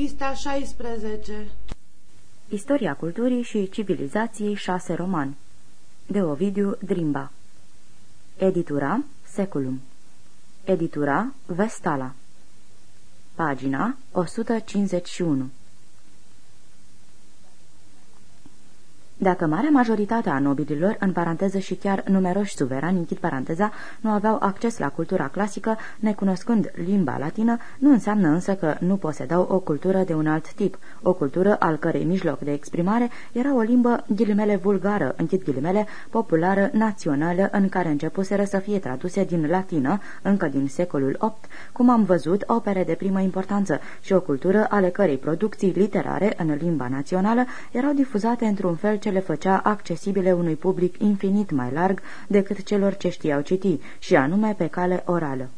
Pista 16 Istoria culturii și civilizației 6 roman. De Ovidiu Drimba. Editura Seculum. Editura Vestala. Pagina 151 Dacă marea majoritate a nobililor, în paranteză și chiar numeroși suverani, închid paranteza, nu aveau acces la cultura clasică, necunoscând limba latină, nu înseamnă însă că nu posedau o cultură de un alt tip, o cultură al cărei mijloc de exprimare era o limbă ghilimele vulgară, închid ghilimele, populară, națională, în care începuseră să fie traduse din latină, încă din secolul VIII, cum am văzut, opere de primă importanță și o cultură ale cărei producții literare în limba națională erau difuzate într-un fel ce le făcea accesibile unui public infinit mai larg decât celor ce știau citi, și anume pe cale orală.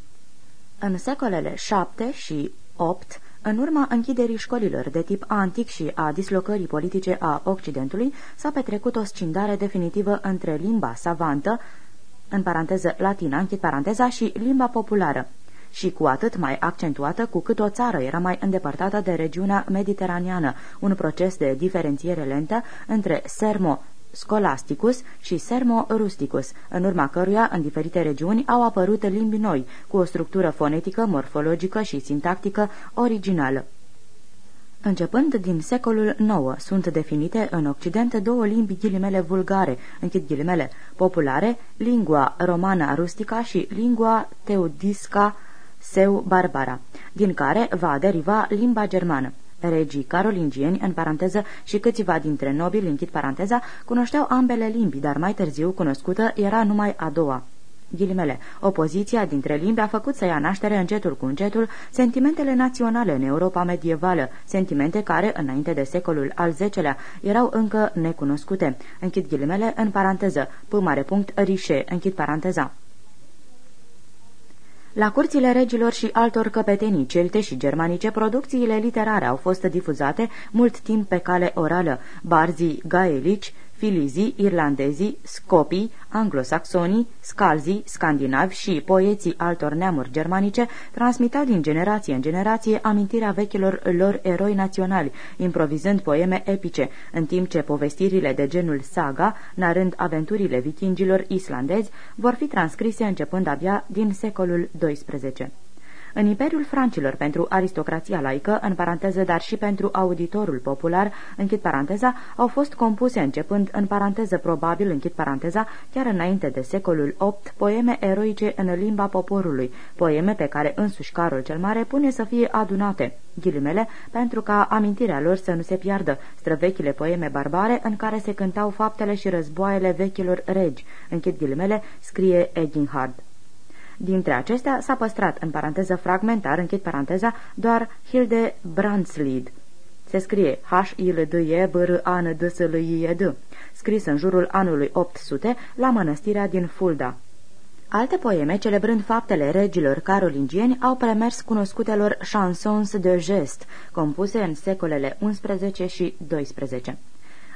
În secolele 7 și 8, în urma închiderii școlilor de tip antic și a dislocării politice a Occidentului, s-a petrecut o scindare definitivă între limba savantă, în paranteză latina, închid paranteza, și limba populară, și cu atât mai accentuată cu cât o țară era mai îndepărtată de regiunea mediteraneană, un proces de diferențiere lentă între sermo Scholasticus și Sermo Rusticus, în urma căruia, în diferite regiuni, au apărut limbi noi, cu o structură fonetică, morfologică și sintactică originală. Începând din secolul IX, sunt definite în Occident două limbi ghilimele vulgare, închid ghilimele, populare, lingua romana rustica și lingua teudisca Seu Barbara, din care va deriva limba germană. Regii carolingieni, în paranteză, și câțiva dintre nobili, închid paranteza, cunoșteau ambele limbi, dar mai târziu cunoscută era numai a doua. Ghilimele, opoziția dintre limbi a făcut să ia naștere încetul cu încetul sentimentele naționale în Europa medievală, sentimente care, înainte de secolul al X-lea, erau încă necunoscute. Închid ghilimele în paranteză, p mare punct, rișe, închid paranteza. La curțile regilor și altor căpetenii celte și germanice, producțiile literare au fost difuzate mult timp pe cale orală. Barzii gaelici, filizii, irlandezii, scopii, anglosaxonii, scalzii, scandinavi și poeții altor neamuri germanice transmitau din generație în generație amintirea vechilor lor eroi naționali, improvizând poeme epice, în timp ce povestirile de genul saga, narând aventurile vikingilor islandezi, vor fi transcrise începând abia din secolul XII. În Imperiul Francilor pentru aristocrația laică, în paranteză, dar și pentru auditorul popular, închid paranteza, au fost compuse începând în paranteză probabil, închid paranteza, chiar înainte de secolul VIII, poeme eroice în limba poporului, poeme pe care însuși Carol cel Mare pune să fie adunate, ghilimele, pentru ca amintirea lor să nu se piardă, străvechile poeme barbare în care se cântau faptele și războaiele vechilor regi, închid ghilimele, scrie Eginhard. Dintre acestea s-a păstrat, în paranteză fragmentar, închid paranteza, doar Hilde Brandslid. Se scrie h i l d e b r a n d s l i e d scris în jurul anului 800 la mănăstirea din Fulda. Alte poeme, celebrând faptele regilor carolingieni, au premers cunoscutelor chansons de gest, compuse în secolele 11 și 12.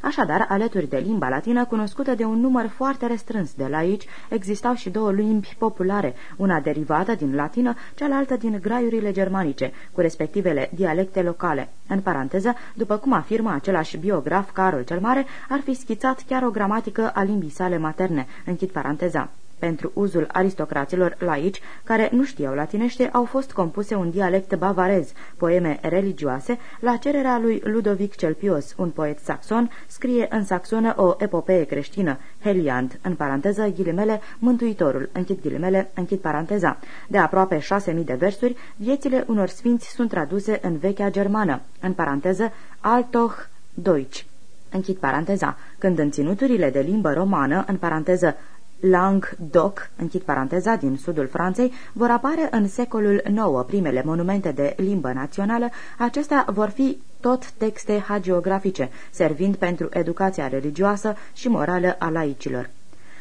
Așadar, alături de limba latină, cunoscută de un număr foarte restrâns de laici, existau și două limbi populare, una derivată din latină, cealaltă din graiurile germanice, cu respectivele dialecte locale. În paranteză, după cum afirmă același biograf Carol cel Mare, ar fi schițat chiar o gramatică a limbii sale materne. Închid paranteza. Pentru uzul aristocraților laici, care nu știau latinește, au fost compuse un dialect bavarez, poeme religioase, la cererea lui Ludovic cel Pios, un poet saxon, scrie în saxonă o epopee creștină, Heliant, în paranteză, ghilimele, Mântuitorul, închid ghilimele, închid paranteza. De aproape șase mii de versuri, viețile unor sfinți sunt traduse în vechea germană, în paranteză, Altoch Deutsch. Închid paranteza. Când în ținuturile de limbă romană, în paranteză Languedoc, închid paranteza, din sudul Franței, vor apare în secolul IX primele monumente de limbă națională, acestea vor fi tot texte hagiografice, servind pentru educația religioasă și morală a laicilor.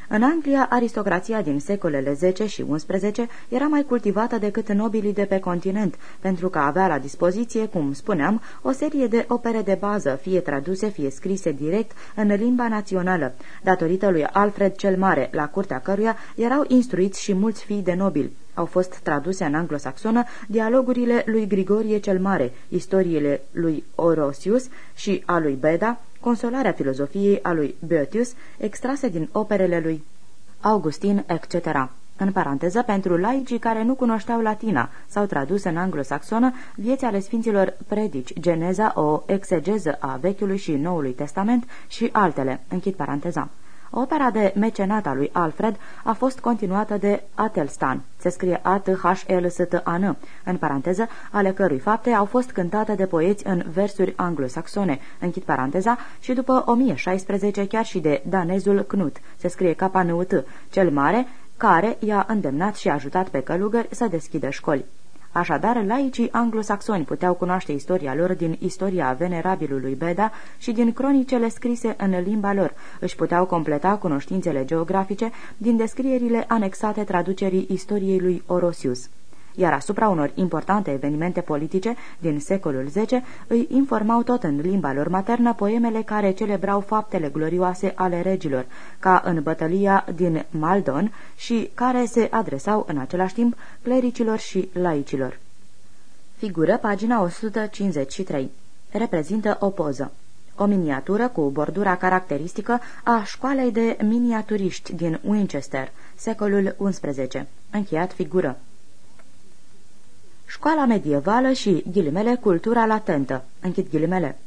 În Anglia, aristocrația din secolele 10 și 11 era mai cultivată decât nobilii de pe continent, pentru că avea la dispoziție, cum spuneam, o serie de opere de bază, fie traduse, fie scrise direct în limba națională, datorită lui Alfred cel Mare, la curtea căruia erau instruiți și mulți fii de nobili. Au fost traduse în anglosaxonă dialogurile lui Grigorie cel Mare, istoriile lui Orosius și a lui Beda, consolarea filozofiei a lui Boetius, extrase din operele lui Augustin, etc. În paranteză, pentru laicii care nu cunoșteau latina sau tradus în anglosaxonă vieții ale Sfinților Predici, Geneza, o exegeză a Vechiului și Noului Testament și altele. Închid paranteza. Opera de mecenat a lui Alfred a fost continuată de Atelstan, se scrie a t h l s t a n în paranteză, ale cărui fapte au fost cântate de poeți în versuri anglosaxone, închid paranteza, și după 1016 chiar și de danezul Knut, se scrie k n t cel mare, care i-a îndemnat și ajutat pe călugări să deschidă școli. Așadar, laicii anglosaxoni puteau cunoaște istoria lor din istoria venerabilului Beda și din cronicele scrise în limba lor, își puteau completa cunoștințele geografice din descrierile anexate traducerii istoriei lui Orosius iar asupra unor importante evenimente politice din secolul X îi informau tot în limba lor maternă poemele care celebrau faptele glorioase ale regilor, ca în bătălia din Maldon și care se adresau în același timp clericilor și laicilor. Figură pagina 153. Reprezintă o poză. O miniatură cu bordura caracteristică a școalei de miniaturiști din Winchester, secolul XI. Încheiat figură. Școala medievală și, ghilimele, cultura latentă, închid ghilimele.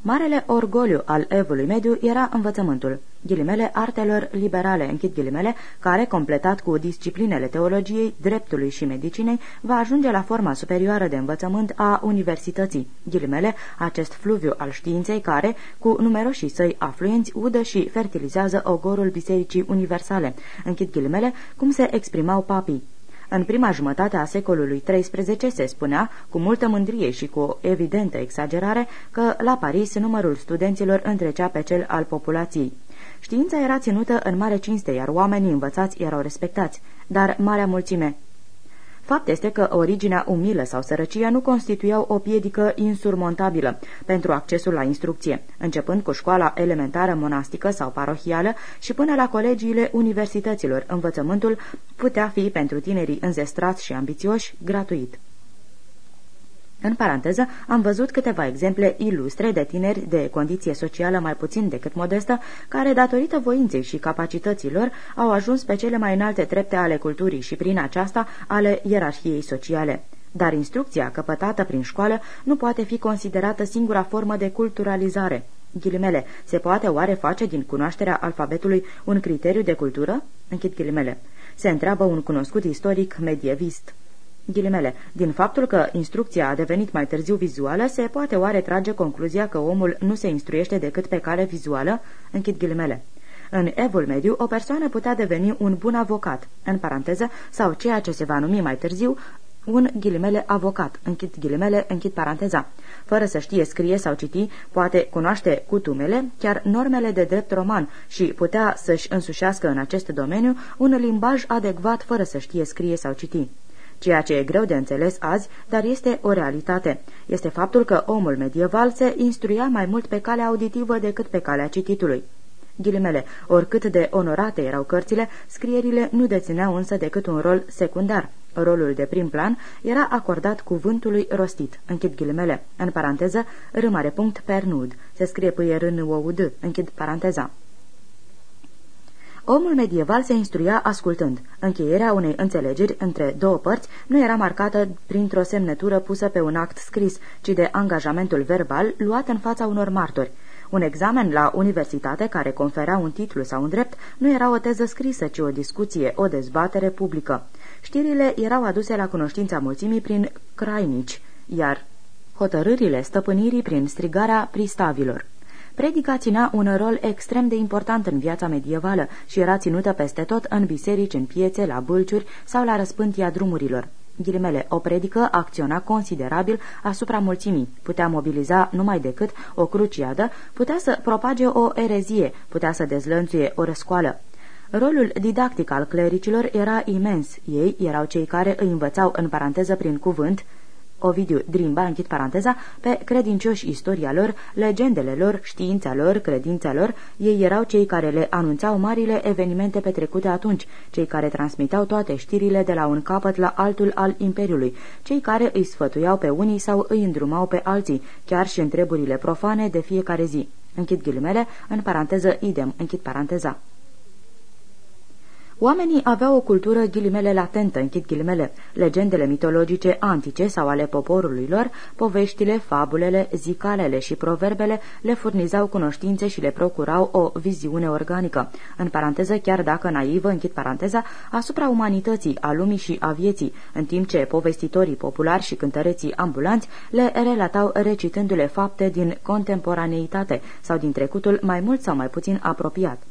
Marele orgoliu al evului mediu era învățământul, ghilimele artelor liberale, închid ghilimele, care, completat cu disciplinele teologiei, dreptului și medicinei, va ajunge la forma superioară de învățământ a universității, ghilimele, acest fluviu al științei care, cu numeroșii săi afluenți, udă și fertilizează ogorul bisericii universale, închid ghilimele, cum se exprimau papii. În prima jumătate a secolului XIII se spunea, cu multă mândrie și cu o evidentă exagerare, că la Paris numărul studenților întrecea pe cel al populației. Știința era ținută în mare cinste, iar oamenii învățați erau respectați, dar marea mulțime Fapt este că originea umilă sau sărăcia nu constituiau o piedică insurmontabilă pentru accesul la instrucție, începând cu școala elementară monastică sau parohială și până la colegiile universităților, învățământul putea fi pentru tinerii înzestrați și ambițioși gratuit. În paranteză, am văzut câteva exemple ilustre de tineri de condiție socială mai puțin decât modestă, care, datorită voinței și capacităților, au ajuns pe cele mai înalte trepte ale culturii și, prin aceasta, ale ierarhiei sociale. Dar instrucția căpătată prin școală nu poate fi considerată singura formă de culturalizare. Ghilimele, se poate oare face din cunoașterea alfabetului un criteriu de cultură? Închid ghilimele. Se întreabă un cunoscut istoric medievist. Ghilimele, din faptul că instrucția a devenit mai târziu vizuală, se poate oare trage concluzia că omul nu se instruiește decât pe cale vizuală? Închid ghilimele. În evul mediu, o persoană putea deveni un bun avocat, în paranteză, sau ceea ce se va numi mai târziu, un ghilimele avocat, închid ghilimele, închid paranteza. Fără să știe scrie sau citi, poate cunoaște cutumele, chiar normele de drept roman și putea să-și însușească în acest domeniu un limbaj adecvat fără să știe scrie sau citi. Ceea ce e greu de înțeles azi, dar este o realitate, este faptul că omul medieval se instruia mai mult pe calea auditivă decât pe calea cititului. Ghilimele, oricât de onorate erau cărțile, scrierile nu dețineau însă decât un rol secundar. Rolul de prim plan era acordat cuvântului rostit, închid ghilimele, în paranteză, râmare punct pernud, se scrie pâie rân închid paranteza. Omul medieval se instruia ascultând. Încheierea unei înțelegeri între două părți nu era marcată printr-o semnătură pusă pe un act scris, ci de angajamentul verbal luat în fața unor martori. Un examen la universitate care conferea un titlu sau un drept nu era o teză scrisă, ci o discuție, o dezbatere publică. Știrile erau aduse la cunoștința mulțimii prin crainici, iar hotărârile stăpânirii prin strigarea pristavilor. Predica ținea un rol extrem de important în viața medievală și era ținută peste tot în biserici, în piețe, la bâlciuri sau la răspântia drumurilor. Ghilimele, o predică acționa considerabil asupra mulțimii, putea mobiliza numai decât o cruciadă, putea să propage o erezie, putea să dezlănțuie o răscoală. Rolul didactic al clericilor era imens. Ei erau cei care îi învățau în paranteză prin cuvânt Ovidiu Drimba, închid paranteza, pe credincioși istoria lor, legendele lor, știința lor, credința lor, ei erau cei care le anunțau marile evenimente petrecute atunci, cei care transmiteau toate știrile de la un capăt la altul al Imperiului, cei care îi sfătuiau pe unii sau îi îndrumau pe alții, chiar și întreburile profane de fiecare zi. Închid ghilimele, în paranteză idem, închid paranteza. Oamenii aveau o cultură ghilimele latentă, închid ghilimele, legendele mitologice antice sau ale poporului lor, poveștile, fabulele, zicalele și proverbele le furnizau cunoștințe și le procurau o viziune organică, în paranteză chiar dacă naivă, închid paranteza, asupra umanității, a lumii și a vieții, în timp ce povestitorii populari și cântăreții ambulanți le relatau recitându-le fapte din contemporaneitate sau din trecutul mai mult sau mai puțin apropiat.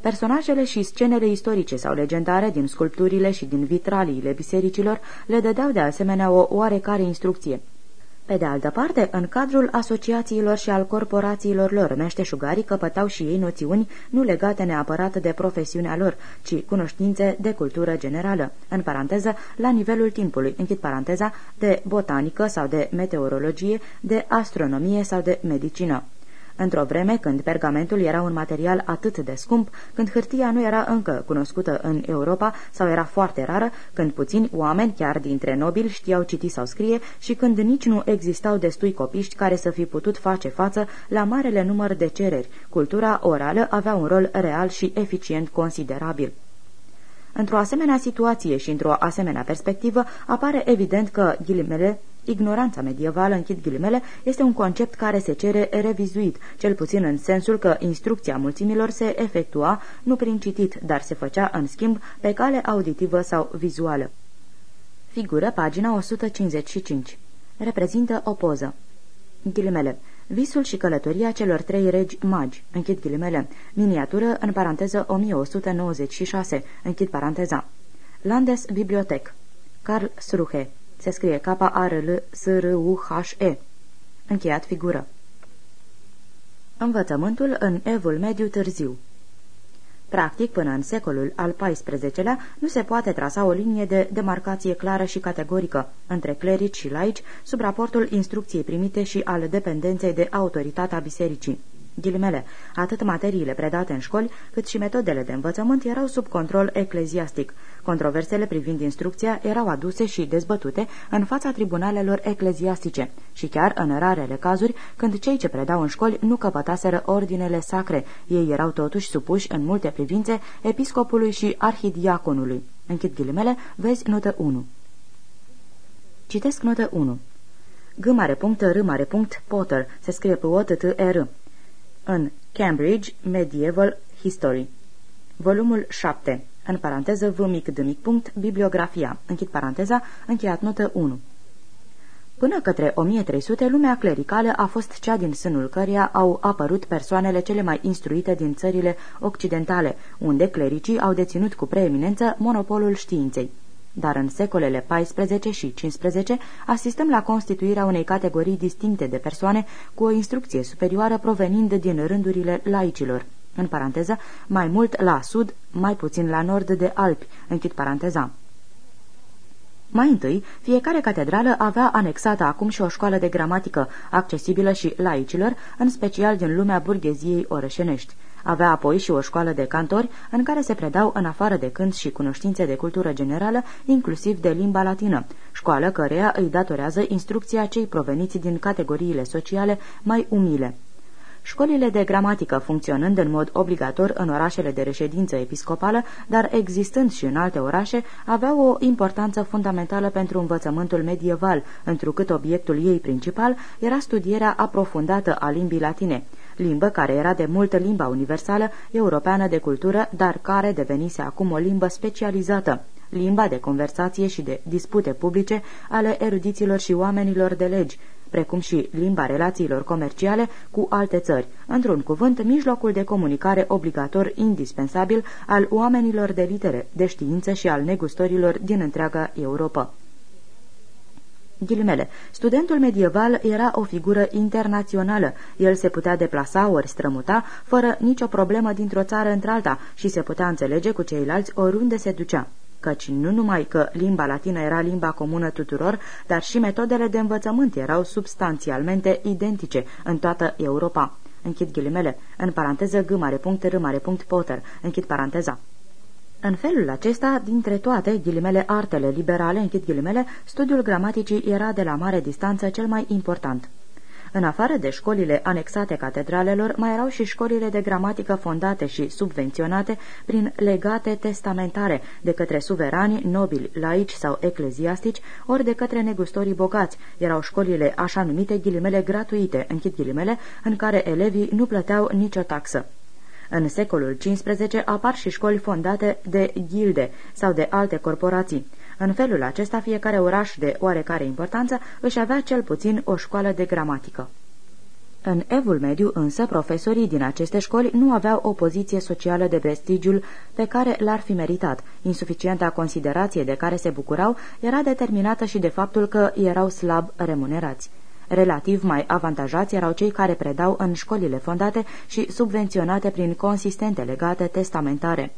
Personajele și scenele istorice sau legendare din sculpturile și din vitraliile bisericilor le dădeau de asemenea o oarecare instrucție. Pe de altă parte, în cadrul asociațiilor și al corporațiilor lor, meșteșugarii căpătau și ei noțiuni nu legate neapărat de profesiunea lor, ci cunoștințe de cultură generală, în paranteză, la nivelul timpului, închid paranteza, de botanică sau de meteorologie, de astronomie sau de medicină. Într-o vreme când pergamentul era un material atât de scump, când hârtia nu era încă cunoscută în Europa sau era foarte rară, când puțini oameni, chiar dintre nobili, știau citi sau scrie și când nici nu existau destui copiști care să fi putut face față la marele număr de cereri, cultura orală avea un rol real și eficient considerabil. Într-o asemenea situație și într-o asemenea perspectivă apare evident că, ghilimele, Ignoranța medievală, închid ghilimele, este un concept care se cere revizuit, cel puțin în sensul că instrucția mulțimilor se efectua nu prin citit, dar se făcea, în schimb, pe cale auditivă sau vizuală. Figură, pagina 155. Reprezintă o poză. Ghilimele. Visul și călătoria celor trei regi magi, închid ghilimele, miniatură, în paranteză 1196, închid paranteza. Landes Bibliotec. Carl Sruhe se scrie K-A-R-L-S-R-U-H-E. Încheiat figură. Învățământul în evul mediu târziu Practic, până în secolul al XIV-lea, nu se poate trasa o linie de demarcație clară și categorică între clerici și laici sub raportul instrucției primite și al dependenței de autoritatea bisericii. Ghilimele, atât materiile predate în școli, cât și metodele de învățământ erau sub control ecleziastic. Controversele privind instrucția erau aduse și dezbătute în fața tribunalelor ecleziastice și chiar în rarele cazuri când cei ce predau în școli nu căpătaseră ordinele sacre, ei erau totuși supuși în multe privințe episcopului și arhidiaconului. Închid ghilimele, vezi notă 1. Citesc notă 1. G mare punct, R mare punct, Potter, se scrie pe o t t r în Cambridge Medieval History. Volumul 7, în paranteză v mic d mic punct, bibliografia, închid paranteza, încheiat notă 1. Până către 1300, lumea clericală a fost cea din sânul căreia au apărut persoanele cele mai instruite din țările occidentale, unde clericii au deținut cu preeminență monopolul științei dar în secolele XIV și XV asistăm la constituirea unei categorii distincte de persoane cu o instrucție superioară provenind din rândurile laicilor. În paranteză, mai mult la sud, mai puțin la nord de Alpi, închid paranteza. Mai întâi, fiecare catedrală avea anexată acum și o școală de gramatică, accesibilă și laicilor, în special din lumea burgheziei orășenești. Avea apoi și o școală de cantori în care se predau în afară de cânt și cunoștințe de cultură generală, inclusiv de limba latină, școală căreia îi datorează instrucția cei proveniți din categoriile sociale mai umile. Școlile de gramatică funcționând în mod obligator în orașele de reședință episcopală, dar existând și în alte orașe, aveau o importanță fundamentală pentru învățământul medieval, întrucât obiectul ei principal era studierea aprofundată a limbii latine, limbă care era de multă limba universală, europeană de cultură, dar care devenise acum o limbă specializată limba de conversație și de dispute publice ale erudiților și oamenilor de legi, precum și limba relațiilor comerciale cu alte țări, într-un cuvânt, mijlocul de comunicare obligator indispensabil al oamenilor de litere, de știință și al negustorilor din întreaga Europa. Ghilimele. Studentul medieval era o figură internațională. El se putea deplasa ori strămuta fără nicio problemă dintr-o țară într-alta și se putea înțelege cu ceilalți oriunde se ducea. Căci nu numai că limba latină era limba comună tuturor, dar și metodele de învățământ erau substanțialmente identice în toată Europa. Închid ghilimele, în paranteză g mare punct r mare punct Potter, închid paranteza. În felul acesta, dintre toate ghilimele artele liberale, închid ghilimele, studiul gramaticii era de la mare distanță cel mai important. În afară de școlile anexate catedralelor, mai erau și școlile de gramatică fondate și subvenționate prin legate testamentare de către suverani, nobili, laici sau ecleziastici, ori de către negustorii bogați. Erau școlile așa numite ghilimele gratuite, închid ghilimele, în care elevii nu plăteau nicio taxă. În secolul XV apar și școli fondate de gilde sau de alte corporații. În felul acesta, fiecare oraș de oarecare importanță își avea cel puțin o școală de gramatică. În evul mediu, însă, profesorii din aceste școli nu aveau o poziție socială de prestigiul pe care l-ar fi meritat. Insuficienta considerație de care se bucurau era determinată și de faptul că erau slab remunerați. Relativ mai avantajați erau cei care predau în școlile fondate și subvenționate prin consistente legate testamentare.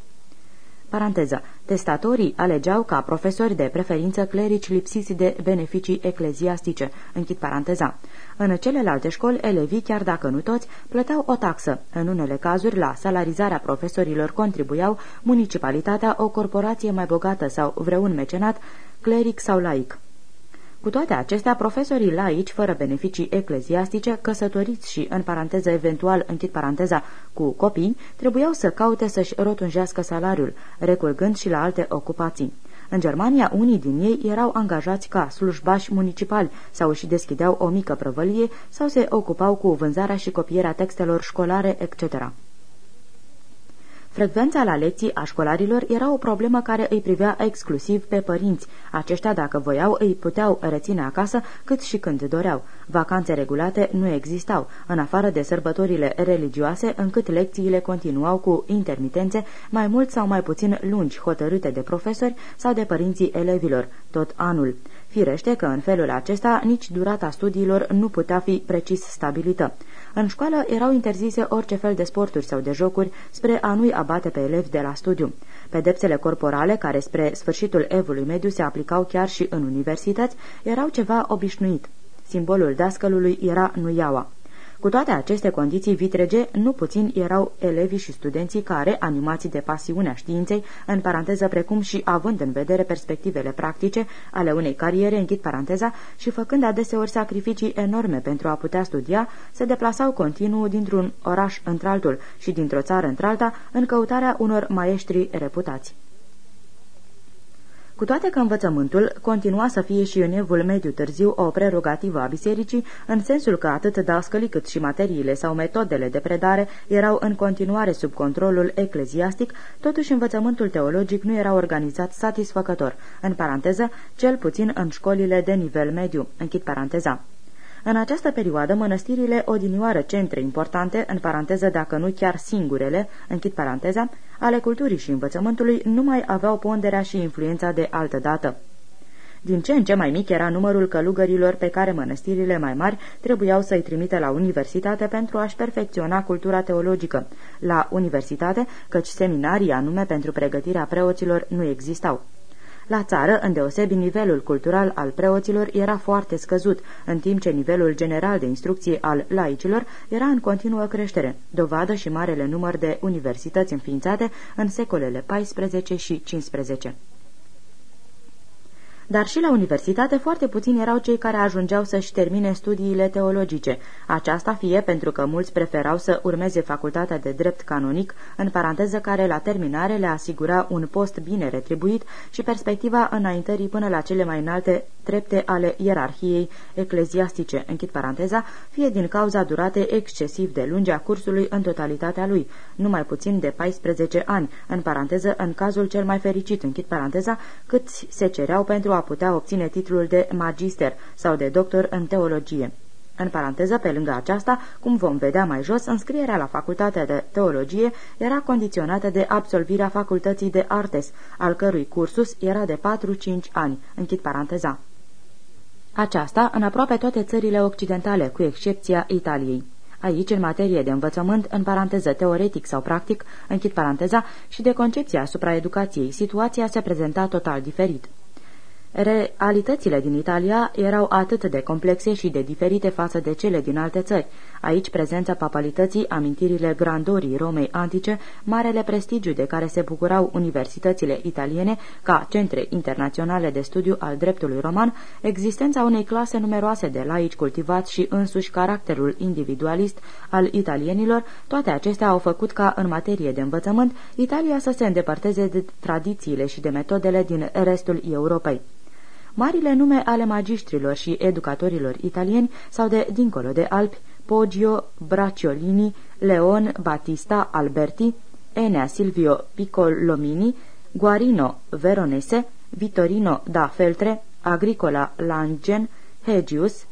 Paranteză. Testatorii alegeau ca profesori de preferință clerici lipsiți de beneficii ecleziastice. Închid paranteza. În celelalte școli, elevii, chiar dacă nu toți, plăteau o taxă. În unele cazuri, la salarizarea profesorilor contribuiau municipalitatea, o corporație mai bogată sau vreun mecenat, cleric sau laic. Cu toate acestea, profesorii laici, fără beneficii ecleziastice, căsătoriți și, în paranteză eventual, închid paranteza, cu copii, trebuiau să caute să-și rotunjească salariul, recurgând și la alte ocupații. În Germania, unii din ei erau angajați ca slujbași municipali sau își deschideau o mică prăvălie sau se ocupau cu vânzarea și copierea textelor școlare, etc. Frecvența la lecții a școlarilor era o problemă care îi privea exclusiv pe părinți. Aceștia, dacă voiau, îi puteau reține acasă cât și când doreau. Vacanțe regulate nu existau, în afară de sărbătorile religioase, încât lecțiile continuau cu intermitențe mai mult sau mai puțin lungi, hotărâte de profesori sau de părinții elevilor, tot anul. Firește că în felul acesta nici durata studiilor nu putea fi precis stabilită. În școală erau interzise orice fel de sporturi sau de jocuri spre a nu-i abate pe elevi de la studiu. Pedepsele corporale, care spre sfârșitul evului mediu se aplicau chiar și în universități, erau ceva obișnuit. Simbolul dascălului era nuiaua. Cu toate aceste condiții vitrege, nu puțin erau elevii și studenții care, animați de pasiunea științei, în paranteză precum și având în vedere perspectivele practice ale unei cariere, închid paranteza, și făcând adeseori sacrificii enorme pentru a putea studia, se deplasau continuu dintr-un oraș într-altul și dintr-o țară într-alta în căutarea unor maestri reputați. Cu toate că învățământul continua să fie și în evul mediu târziu o prerogativă a bisericii, în sensul că atât dascălii cât și materiile sau metodele de predare erau în continuare sub controlul ecleziastic, totuși învățământul teologic nu era organizat satisfăcător, în paranteză, cel puțin în școlile de nivel mediu, închid paranteza. În această perioadă, mănăstirile odinioară centre importante, în paranteză dacă nu chiar singurele, închid paranteza, ale culturii și învățământului nu mai aveau ponderea și influența de altă dată. Din ce în ce mai mic era numărul călugărilor pe care mănăstirile mai mari trebuiau să-i trimite la universitate pentru a-și perfecționa cultura teologică. La universitate, căci seminarii anume pentru pregătirea preoților nu existau. La țară, îndeosebi, nivelul cultural al preoților era foarte scăzut, în timp ce nivelul general de instrucție al laicilor era în continuă creștere, dovadă și marele număr de universități înființate în secolele XIV și XV dar și la universitate foarte puțini erau cei care ajungeau să-și termine studiile teologice, aceasta fie pentru că mulți preferau să urmeze facultatea de drept canonic, în paranteză care la terminare le asigura un post bine retribuit și perspectiva înaintării până la cele mai înalte trepte ale ierarhiei ecleziastice, închid paranteza, fie din cauza durate excesiv de lungi a cursului în totalitatea lui, numai puțin de 14 ani, în paranteză în cazul cel mai fericit, închid paranteza, cât se cereau pentru a putea obține titlul de magister sau de doctor în teologie. În paranteză, pe lângă aceasta, cum vom vedea mai jos, înscrierea la facultatea de teologie era condiționată de absolvirea facultății de artes, al cărui cursus era de 4-5 ani. Închid paranteza. Aceasta în aproape toate țările occidentale, cu excepția Italiei. Aici, în materie de învățământ, în paranteză teoretic sau practic, închid paranteza, și de concepție asupra educației, situația se prezenta total diferit. Realitățile din Italia erau atât de complexe și de diferite față de cele din alte țări. Aici prezența papalității, amintirile grandorii Romei antice, marele prestigiu de care se bucurau universitățile italiene ca centre internaționale de studiu al dreptului roman, existența unei clase numeroase de laici cultivați și însuși caracterul individualist al italienilor, toate acestea au făcut ca, în materie de învățământ, Italia să se îndepărteze de tradițiile și de metodele din restul Europei. Marile nume ale magistrilor și educatorilor italieni sau de dincolo de Alpi, Poggio Bracciolini, Leon Battista Alberti, Enea Silvio Piccolomini, Guarino Veronese, Vittorino da Feltre, Agricola Langen, Hegius,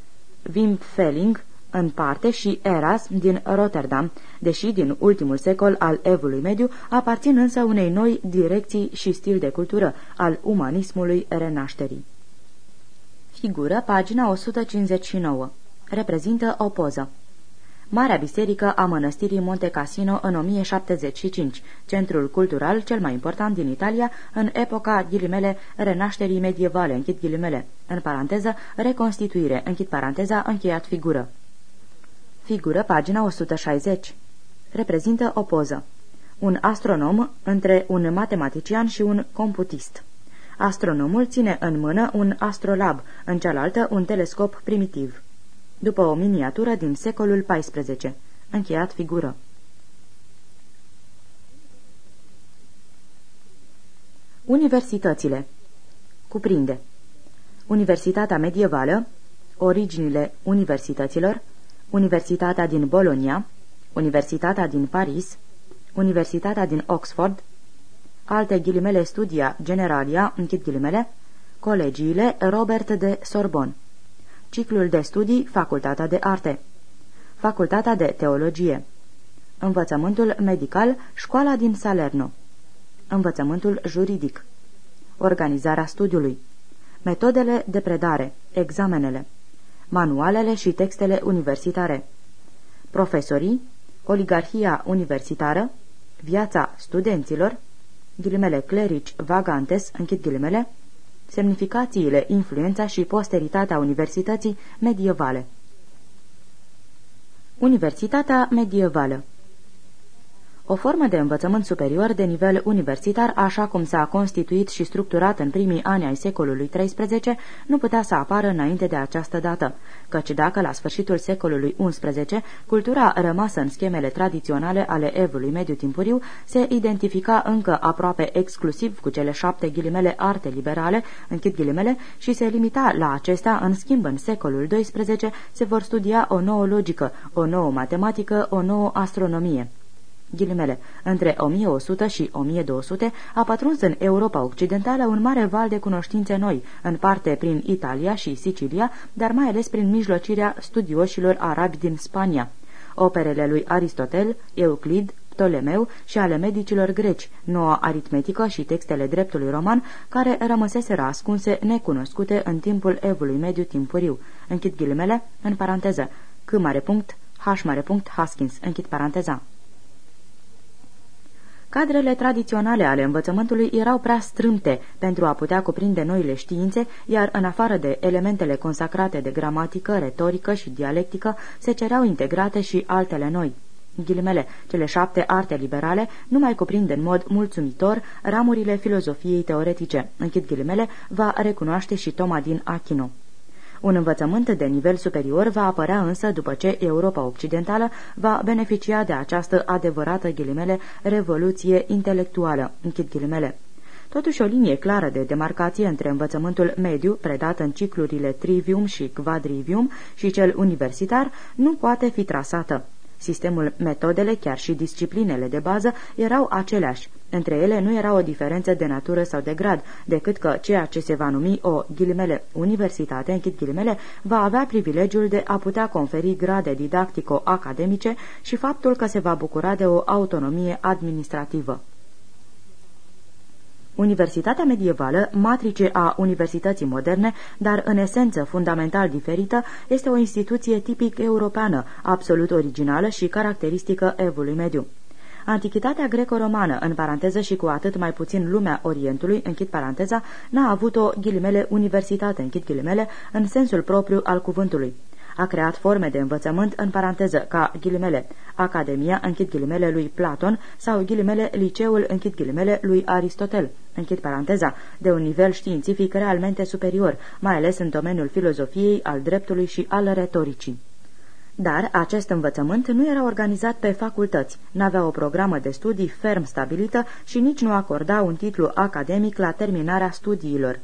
Wim Felling, în parte și Eras din Rotterdam, deși din ultimul secol al evului mediu aparțin însă unei noi direcții și stil de cultură al umanismului renașterii. Figură, pagina 159. Reprezintă o poză. Marea biserică a mănăstirii Monte Cassino în 1075, centrul cultural cel mai important din Italia în epoca ghilimele renașterii medievale, închid ghilimele, în paranteză, reconstituire, închid paranteza, încheiat figură. Figură, pagina 160. Reprezintă o poză. Un astronom între un matematician și un computist. Astronomul ține în mână un astrolab, în cealaltă un telescop primitiv. După o miniatură din secolul XIV. Încheiat figură. Universitățile Cuprinde Universitatea medievală, originile universităților, Universitatea din Bologna, Universitatea din Paris, Universitatea din Oxford, alte ghilimele studia generalia, închid ghilimele, colegiile Robert de Sorbon, ciclul de studii Facultatea de Arte, Facultatea de Teologie, învățământul medical Școala din Salerno, învățământul juridic, organizarea studiului, metodele de predare, examenele, manualele și textele universitare, profesorii, oligarhia universitară, viața studenților, ghilimele clerici vagantes, închid ghilimele, semnificațiile, influența și posteritatea universității medievale. Universitatea medievală o formă de învățământ superior de nivel universitar, așa cum s-a constituit și structurat în primii ani ai secolului XIII, nu putea să apară înainte de această dată, căci dacă la sfârșitul secolului XI cultura rămasă în schemele tradiționale ale evului mediu timpuriu se identifica încă aproape exclusiv cu cele șapte ghilimele arte liberale, închid ghilimele, și se limita la acestea, în schimb în secolul XII se vor studia o nouă logică, o nouă matematică, o nouă astronomie ghilimele, între 1100 și 1200 a pătruns în Europa Occidentală un mare val de cunoștințe noi, în parte prin Italia și Sicilia, dar mai ales prin mijlocirea studioșilor arabi din Spania. Operele lui Aristotel, Euclid, Ptolemeu și ale medicilor greci, noua aritmetică și textele dreptului roman, care rămăseseră ascunse, necunoscute în timpul evului mediu timpuriu. Închid ghilimele, în paranteză, c mare punct, h mare punct, Haskins, închid paranteza. Cadrele tradiționale ale învățământului erau prea strâmte pentru a putea cuprinde noile științe, iar în afară de elementele consacrate de gramatică, retorică și dialectică, se cereau integrate și altele noi. Ghilimele, cele șapte arte liberale nu mai cuprind în mod mulțumitor ramurile filozofiei teoretice. Închid ghilimele, va recunoaște și Toma din Achino. Un învățământ de nivel superior va apărea însă după ce Europa Occidentală va beneficia de această adevărată ghilimele revoluție intelectuală. Închid ghilimele. Totuși o linie clară de demarcație între învățământul mediu, predat în ciclurile trivium și quadrivium, și cel universitar, nu poate fi trasată. Sistemul, metodele, chiar și disciplinele de bază erau aceleași. Între ele nu era o diferență de natură sau de grad, decât că ceea ce se va numi o ghilimele universitate, închid ghilimele, va avea privilegiul de a putea conferi grade didactico-academice și faptul că se va bucura de o autonomie administrativă. Universitatea medievală, matrice a universității moderne, dar în esență fundamental diferită, este o instituție tipic europeană, absolut originală și caracteristică evului mediu. Antichitatea greco-romană, în paranteză și cu atât mai puțin lumea Orientului, închid paranteza, n-a avut o ghilimele universitate, închid ghilimele, în sensul propriu al cuvântului. A creat forme de învățământ în paranteză, ca ghilimele, Academia, închid ghilimele lui Platon, sau ghilimele Liceul, închid ghilimele lui Aristotel, închid paranteza, de un nivel științific realmente superior, mai ales în domeniul filozofiei, al dreptului și al retoricii. Dar acest învățământ nu era organizat pe facultăți, n-avea o programă de studii ferm stabilită și nici nu acorda un titlu academic la terminarea studiilor.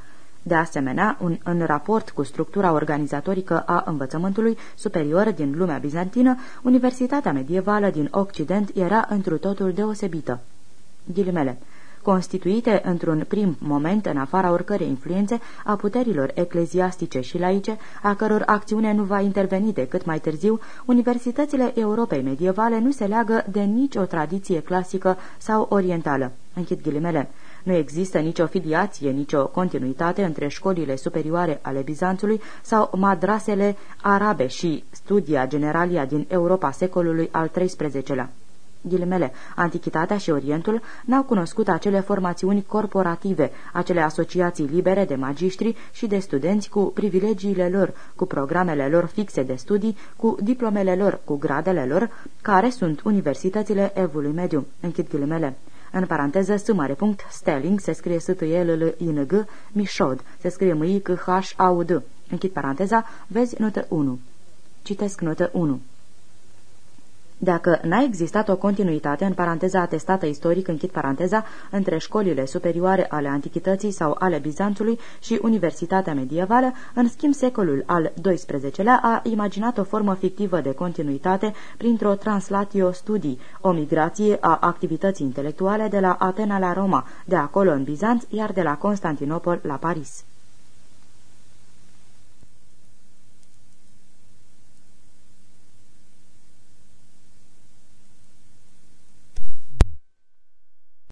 De asemenea, un, în raport cu structura organizatorică a învățământului superior din lumea bizantină, Universitatea medievală din Occident era întru totul deosebită. Ghilimele constituite într-un prim moment în afara oricărei influențe a puterilor ecleziastice și laice, a căror acțiune nu va interveni decât mai târziu, universitățile Europei medievale nu se leagă de nicio tradiție clasică sau orientală. Închid ghilimele. Nu există nicio filiație, nicio continuitate între școlile superioare ale Bizanțului sau madrasele arabe și studia generalia din Europa secolului al XIII-lea ghilimele, Antichitatea și Orientul n-au cunoscut acele formațiuni corporative, acele asociații libere de magiștri și de studenți cu privilegiile lor, cu programele lor fixe de studii, cu diplomele lor, cu gradele lor, care sunt universitățile evului mediu. Închid ghilimele. În paranteză, s punct, Stelling, se scrie s t l l i n g Mișod, se scrie m i c h a u d Închid paranteza, vezi notă 1. Citesc notă 1. Dacă n-a existat o continuitate, în paranteza atestată istoric, închid paranteza, între școlile superioare ale antichității sau ale Bizanțului și Universitatea medievală, în schimb secolul al XII-lea a imaginat o formă fictivă de continuitate printr-o translatio studii, o migrație a activității intelectuale de la Atena la Roma, de acolo în Bizanț, iar de la Constantinopol la Paris.